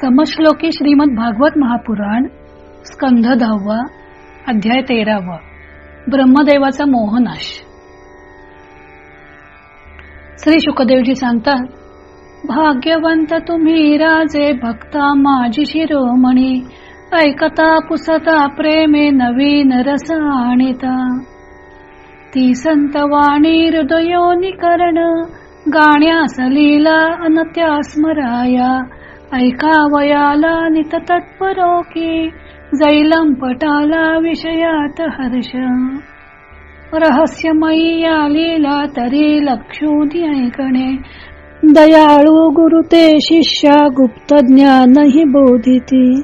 समश्लोकी श्रीमद भागवत महापुराण स्कंध दहावा अध्याय तेरावा. ब्रह्मदेवाचा मोहनाश. श्री शुकदेवजी सांगतात भाग्यवंत तुम्ही राजे भक्ता माझी शिरोमणी. ऐकता पुसता प्रेमे नवीन रस आणिता ती संतवाणी हृदयोनी करण गाण्यास लीला अनत्या स्मराया. ऐकावयाला नित तत्परोकी जैलम पटाला विषयात हर्ष. रहस्यमयी या तरी लक्षूनी ऐकणे. दयाळू गुरु ते शिष्या गुप्त ज्ञानही बोधिती.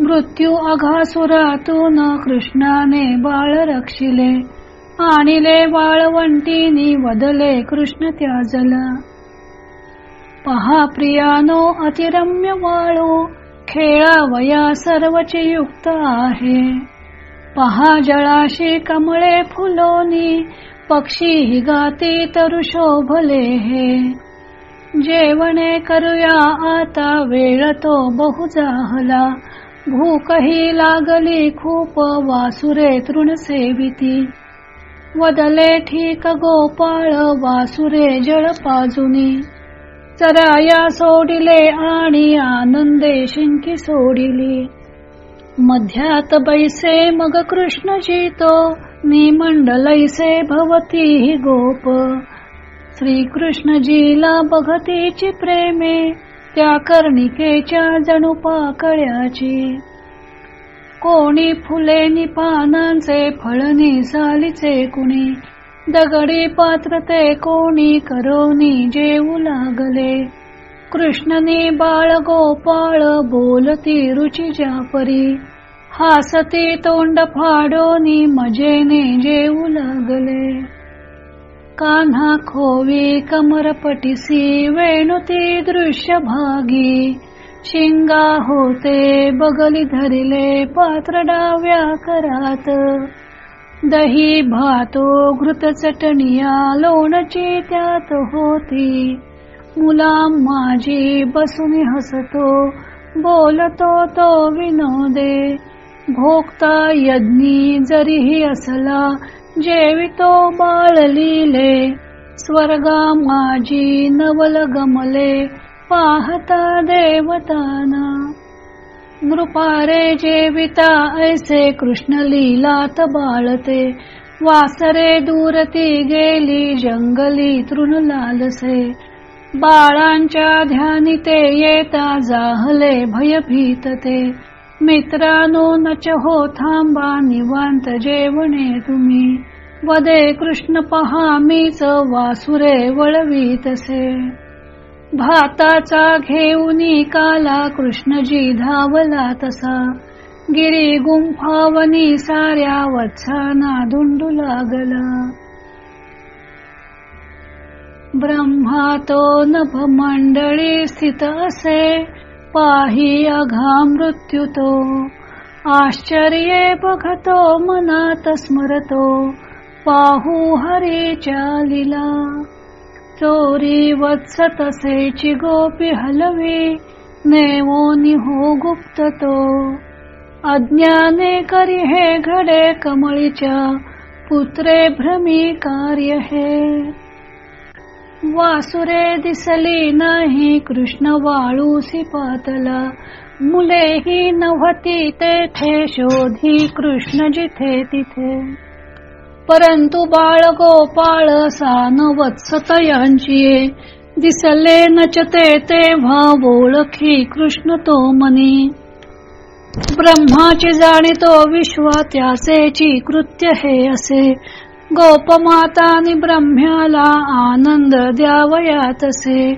मृत्यू अघासुरातून कृष्णाने बाळ रक्षिले. आणिले बाळवंटीनी वदले कृष्ण त्याजला. पहा प्रियानो अतिरम्य वाळू खेळावया सर्वचे युक्त आहे. पहा जळाशी कमळे फुलोनी पक्षी हि गाती तरु शोभले हे. जेवणे करूया आता वेळ तो बहु जाहला भूकही लागली खूप वासुरे तृण सेविती. वदले ठीक गोपाळ वासुरे जळ पाजुनी. चराया सोडिले आणि आनंदे शिंकी सोडिली. मध्यात बैसे मग कृष्ण जितो निमंडलैसे भवती हि गोप. श्रीकृष्णजीला बघतीची प्रेमे त्या कर्णिकेच्या जणू पाकळ्याची. कोणी फुले नि पानांचे फळनी सालीचे कुणी दगडी पात्र ते कोणी करोनी जेऊ लागले. कृष्णनी बाळ गोपाळ बोलती रुची जापरी हासती तोंड फाडोनी मजेने जेऊ लागले. कान्हा खोवी कमरपटिसी वेणुती दृश्य भागी. शिंगा होते बगली धरिले पात्र डाव्या करात दही भातो घृत चटणिया लोणची त्यात होती. मुला माझी बसून हसतो बोलतो तो विनोदे. भोगता यज्ञी जरीही असला जेवितो बाळ लिले. स्वर्गा माझी नवल गमले पाहता देवताना. नृपारे जेविता ऐसे कृष्ण लीलात बाळते. वासरे दूरती गेली जंगली तृण लालसे. बाळांच्या ध्यानिते येता जाहले भयभीत ते मित्रानो नच हो थांबा निवांत जेवणे तुम्ही. वदे कृष्ण पहा मीच वासुरे वळवीतसे. भाताचा घेऊनी काला कृष्णजी धावला तसा. गिरी गुंफावनी साऱ्या वत्साना धुंडू लागला. ब्रह्मा तो नभ मंडळी स्थित असे पाही अघा मृत्यू तो. आश्चर्ये बघतो मनात स्मरतो पाहू हरीच्या लीला. चोरी वत्स तसेची गोपी हलवी नेवो निहो गुप्त तो. अज्ञाने करी हे घडे कमळीच्या पुत्रे भ्रमी कार्य हे. वासुरे दिसली नाही कृष्ण वाळूसी पातला मुलेही नव्हती तेथे शोधी कृष्ण जिथे तिथे. परंतु बाळ गोपाळ सान वत्सतयांची दिसले नचते तेव्हा बोळखी कृष्ण तो मनी. ब्रह्माची जाणीतो विश्वा त्यासेची कृत्य हे असे. गोपमातानी ब्रह्म्याला आनंद द्यावया तसे.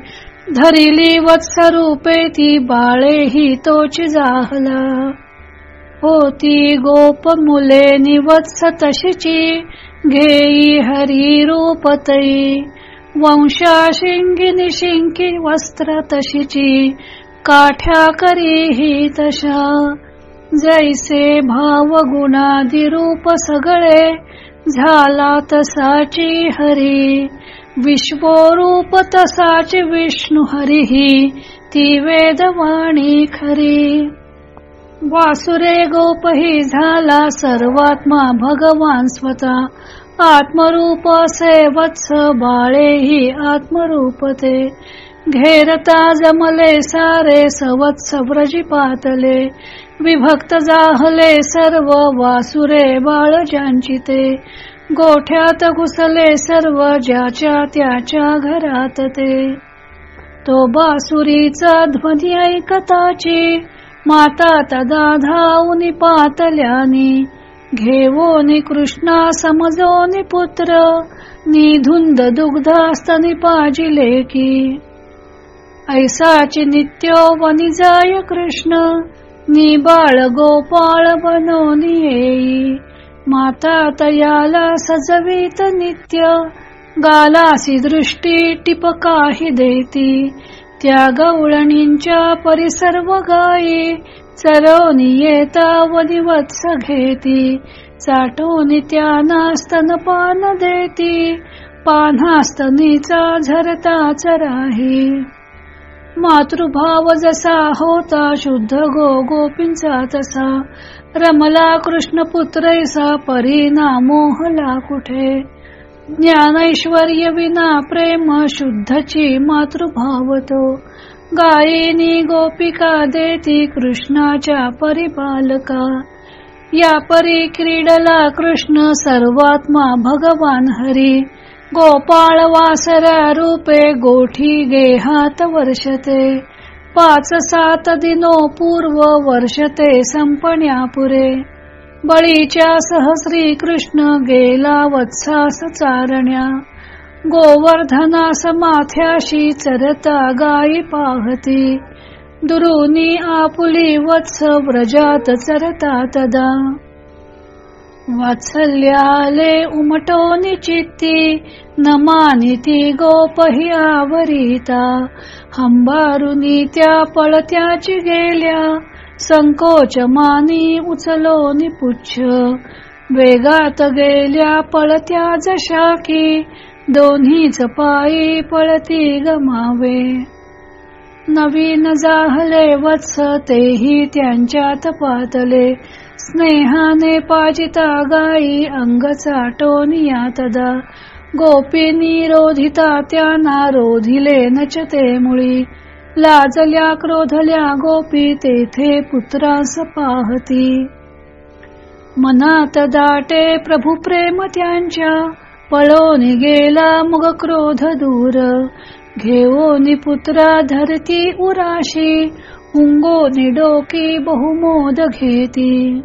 धरिली वत्सरूपे ती बाळे ही तोची जाहला. होती गोप मुले निवत्स तशीची घेई हरी रूपतई वंशा शिंगी निशिंकी वस्त्र तशीची. काठ्या करी ही तशा. जैसे भाव गुणादी रूप सगळे. झाला तसाची हरी. विश्वरूप तसाची विष्णू हरिही ती वेदवाणी खरी. वासुरे गोपही झाला सर्वात्मा भगवान स्वतः. आत्मरूप से वत्स बाळेही आत्मरूपते. घेरता जमले सारे सवत्स व्रजी पातले. विभक्त जाहले सर्व वासुरे बाळ ज्यांचिते गोठ्यात घुसले सर्व ज्याच्या त्याच्या घरात ते. तो बासुरीचा ध्वनी ऐकताची माता तदा धावून पातल्यानी घेवोनी कृष्णा समजोनी पुत्र निधुंद दुग्धास्तनी पाजिले की ऐसाची नित्यो वनी जाय कृष्ण निबाळ गोपाळ बनवनी येई। माता तयाला सजवीत नित्य गालासी दृष्टी टिपकाही देती। त्या गवळणींच्या परिसर्व गायी चरवणी येता वनी वत्स घेती चाटून त्यांना स्तनपान देती पान्हास्तनीचा झरता चराही. मातृभाव जसा होता शुद्ध गो गोपींचा तसा रमला कृष्ण पुत्रैसा परीना मोहला कुठे? ज्ञानैश्वर्य विना प्रेम शुद्धची मातृभावतो गायिनी गोपिका देती कृष्णाच्या परिपालका. या परी क्रीडला कृष्ण सर्वात्मा भगवान हरी. गोपाळ वासरा रूपे गोठी गेहात वर्षते. पाच सात दिनो पूर्व वर्षते संपण्यापुरे. बळीच्या सहस्री कृष्ण गेला वत्सास चारण्या. गोवर्धनास माथ्याशी चरता गायी पाहती. दुरुनी आपुली वत्स व्रजात चरता तदा. वात्सल्याले उमटो चित्ती न मानिती गोपही आवरिता. हंबारुनी त्या पळत्याची गेल्या संकोच मानी उचलो निपुच्छ वेगात गेल्या पळत्या जशा की दोन्हीच पायी पळती गमावे. नवीन जाहले वत्स तेही त्यांच्यात पातले. स्नेहाने पाजिता गाई अंग चाटोनिया तदा गोपी निरोधिता त्यांना रोधिले नचते मुळी. लाजल्या क्रोधल्या गोपी तेथे पुत्रास पाहती मनात दाटे प्रभू प्रेम त्यांच्या पळोनी गेला मग क्रोध दूर. घेऊनी पुत्रा धरती उराशी हुंगो डोकी बहुमोद घेती.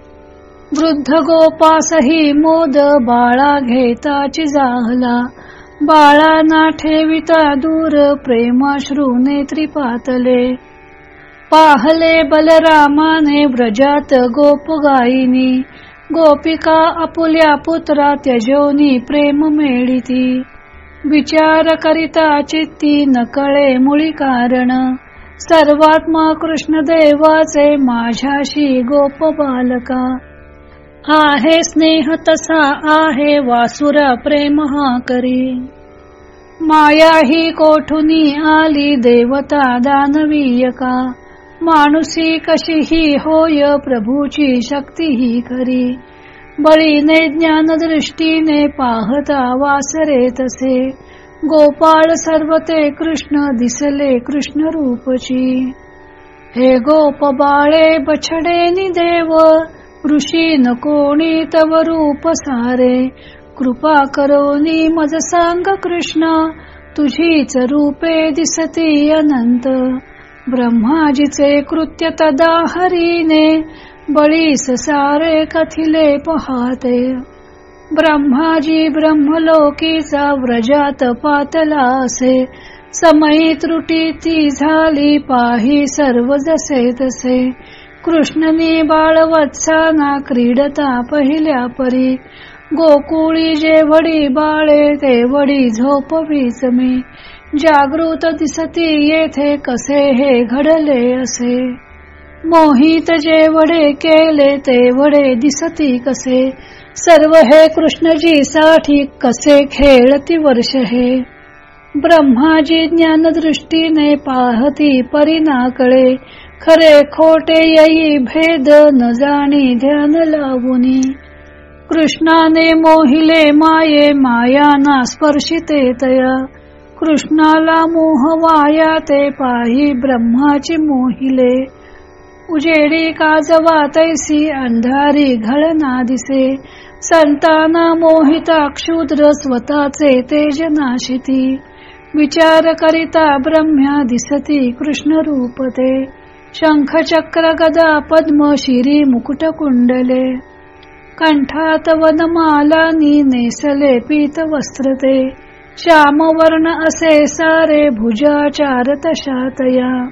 वृद्ध गोपासही मोद बाळा घेताची जाहला बाळाना ठेविता दूर प्रेमाश्रू नेत्री पातले पाहले बलरामाने व्रजात गोप गायिनी. गोपिका आपुल्या पुत्रा त्यजोनी प्रेम मेळिती विचार करिता चित्ती नकळे मुळी कारण. सर्वात्मा कृष्ण देवाचे माझ्याशी गोप बालका. आहे स्नेह तसा आहे वासुर प्रेम हा करी. माया ही कोठुनी आली देवता दानवीयका माणुसी कशी ही होय प्रभूची शक्ती ही खरी. बळीने ज्ञान दृष्टीने पाहता वासरे तसे. गोपाळ सर्व ते कृष्ण दिसले कृष्ण रूपची. हे गोप बाळे बछडे देव ऋषी न कोणी तव रूप सारे. कृपा करोनी मज सांग कृष्ण. तुझीच रूपे दिसती अनंत. ब्रह्माजीचे कृत्य तदा हरीने. बळीस सारे कथिले पहाते. ब्रह्माजी ब्रह्मलोकीचा व्रजात पातला असे समयी त्रुटी ती झाली पाही सर्व जसे तसे. कृष्णनी बाळवत्साना क्रीडता पहिल्या परी. गोकुळी जे वडी बाळे ते वडी झोपवीच मी जागृत दिसती येथे कसे हे घडले असे. मोहित जे वडे केले ते वडे दिसती कसे. सर्व हे कृष्णजी साठी कसे खेळती वर्ष हे. ब्रह्माजी ज्ञान दृष्टीने पाहती परिनाकळे खरे खोटे येई भेद न जाणी ध्यान लावुनी. कृष्णाने मोहिले माये मायाना स्पर्शिते तया. कृष्णाला मोह वाया ते पाही ब्रह्माची मोहिले. उजेडी काजवा तैसी अंधारी घळना दिसे. संताना मोहिता क्षुद्र स्वतःचे तेज नाशिती. विचार करिता ब्रह्म्या दिसती कृष्ण रूपते शंख चक्र गदा पद्म शिरी मुकुट कुंडले कंठात वनमालानी नेसले पीत वस्त्रते श्यामवर्ण असे सारे भुजाचार तशातया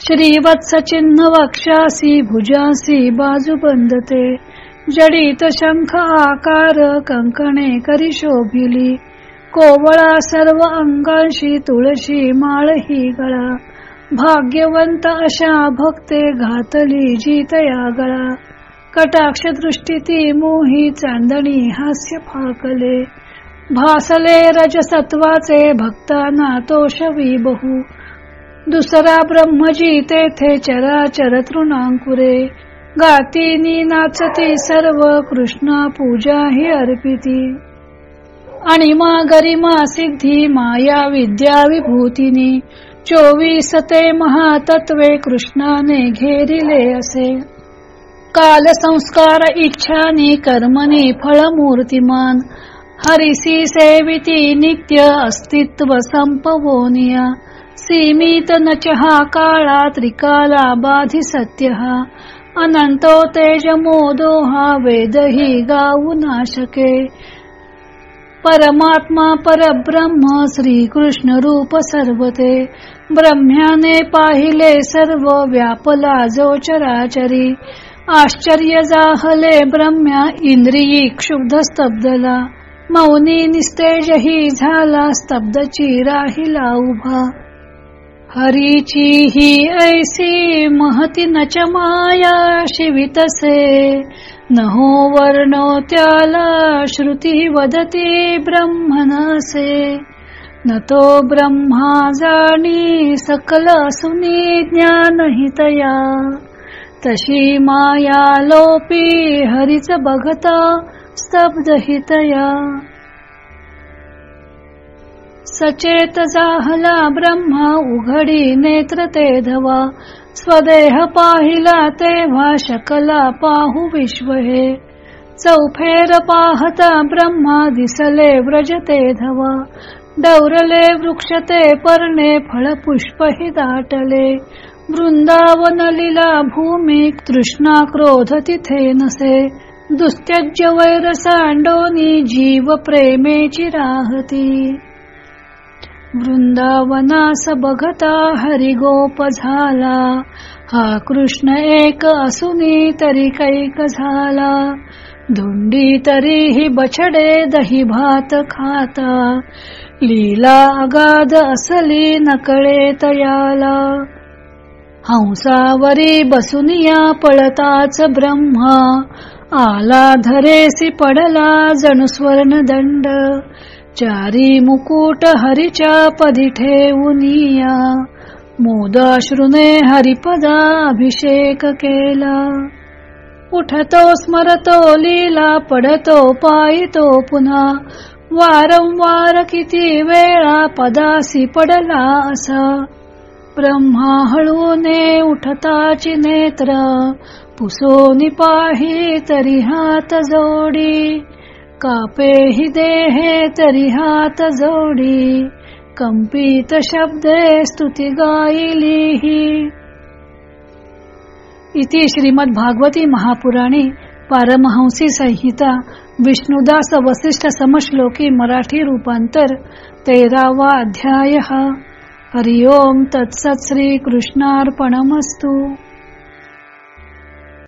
श्रीवत्स चिन्ह वक्षासी भुजासी बाजू बंदते. जडित शंख आकार कंकणे करी शोभिली. कोवळा सर्व अंगांशी तुळशी माळ ही गळा. भाग्यवंत अशा भक्ते घातली जीतया गळा. कटाक्ष दृष्टी ती मोही चांदणी हास्य फाकले. भासले रजसत्वाचे भक्तांना तोषवी बहु. दुसरा ब्रह्मजी तेथे चराचर तृणांकुरे. गातीनी नाचती सर्व कृष्णा पूजा ही अर्पिती. आणि मा गरिमा सिद्धी माया विद्या विभूतीनी. चोवीस ते महातत्वे कृष्णाने घेरिले असे. काल संस्कार इच्छानी कर्मनी फळमूर्तिमान हरिसी सेविती नित्य अस्तित्व संपवोनिया सीमित नच हा काळा त्रिकाला बाधी सत्य हा. अनंतो तेज मोदो हा वेदही गाऊ नाशके परमात्मा परब्रह्म श्री कृष्ण रूप सर्वते. ब्रह्म्याने पाहिले सर्व व्यापला जो चराचरी. आश्चर्य जाहले ब्रह्म्या इंद्रियी क्षुब्ध स्तब्धला. मौनी निस्तेजही झाला स्तब्धची राहिला उभा. हरीची ही ऐसी महती नच माया शिवितसे नहो वर्णो त्याला श्रुती वदते ब्रह्मनसे। न तो ब्रह्मा जाणी सकल सुनी ज्ञान हितया तशी माया लोपी हरिच बघता स्तब्ध हितया सचेत जाहला ब्रह्मा उघडी नेत्र ते धवा। स्वदेह पाहिला तेव्हा शकला पाहू विश्व हे. चौफेर पाहता ब्रह्मा दिसले व्रजते धवा. डौरले वृक्षते पर्णे फळ पुष्प हि दाटले. वृंदावन लिला भूमी तृष्णा क्रोध तिथे नसे. दुस्त्यज वैर सांडोनी जीव प्रेमेची राहती. वृंदावनास बघता हरिगोप झाला. हा कृष्ण एक असुनी तरी कैक झाला. धुंडी तरीही बछडे दही भात खाता. लीला अगाध असली नकळे तयाला हंसावरी बसुनिया पळताच ब्रह्मा. आला धरेसी पडला जणू स्वर्ण दंड चारी मुकुट हरिच्या पदी ठेवूनिया मोदाश्रुने हरिपदा अभिषेक केला. उठतो स्मरतो लीला पडतो पायतो पुन्हा. वारंवार किती वेळा पदासी पडला असा. ब्रह्मा हळूने उठताची नेत्र पुसोनी पाही तरी हात जोडी कापे हि देहे तरी हात जोडी कंपित शब्दे स्तुती गायली इति श्रीमद भागवती महापुराणी पारमहंसी संहिता विष्णुदास वसिष्ठ समश्लोकी मराठी रूपांतर तेरावा अध्याय. हरिओम तत्सत श्री कृष्णार्पणमस्तू